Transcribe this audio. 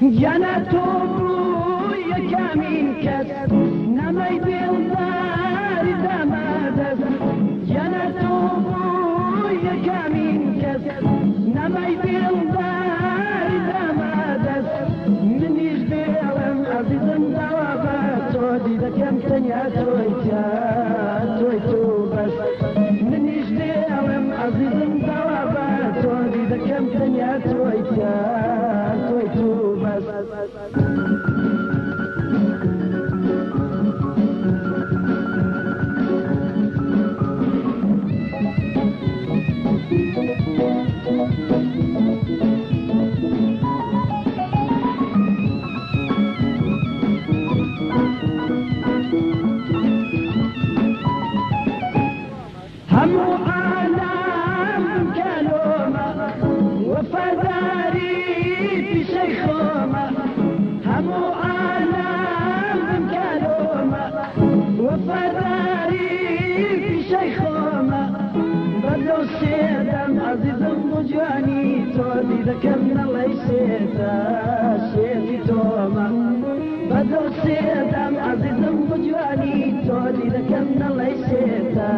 جنت روی کمین کس نمی دلدار تو دیده کم تنیا توی توی تو بس منیش دلم عزیزم دوابا تو دیده کم تنیا وفداري في شيخومة بدو سيدم عزيزم وجاني تودي ذكرنا الله يسيتا شيتي توما بدو سيدم عزيزم وجاني تودي ذكرنا الله يسيتا شيتي